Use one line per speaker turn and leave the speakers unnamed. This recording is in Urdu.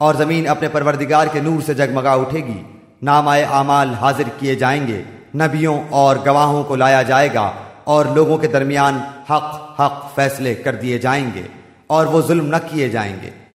اور زمین اپنے پروردگار کے نور سے جگمگا اٹھے گی۔ نامائے اعمال حاضر کیے جائیں گے۔ نبیوں اور گواہوں کو لایا جائے گا اور لوگوں کے درمیان حق حق فیصلے کر دیے جائیں گے اور وہ ظلم نہ کیے جائیں گے۔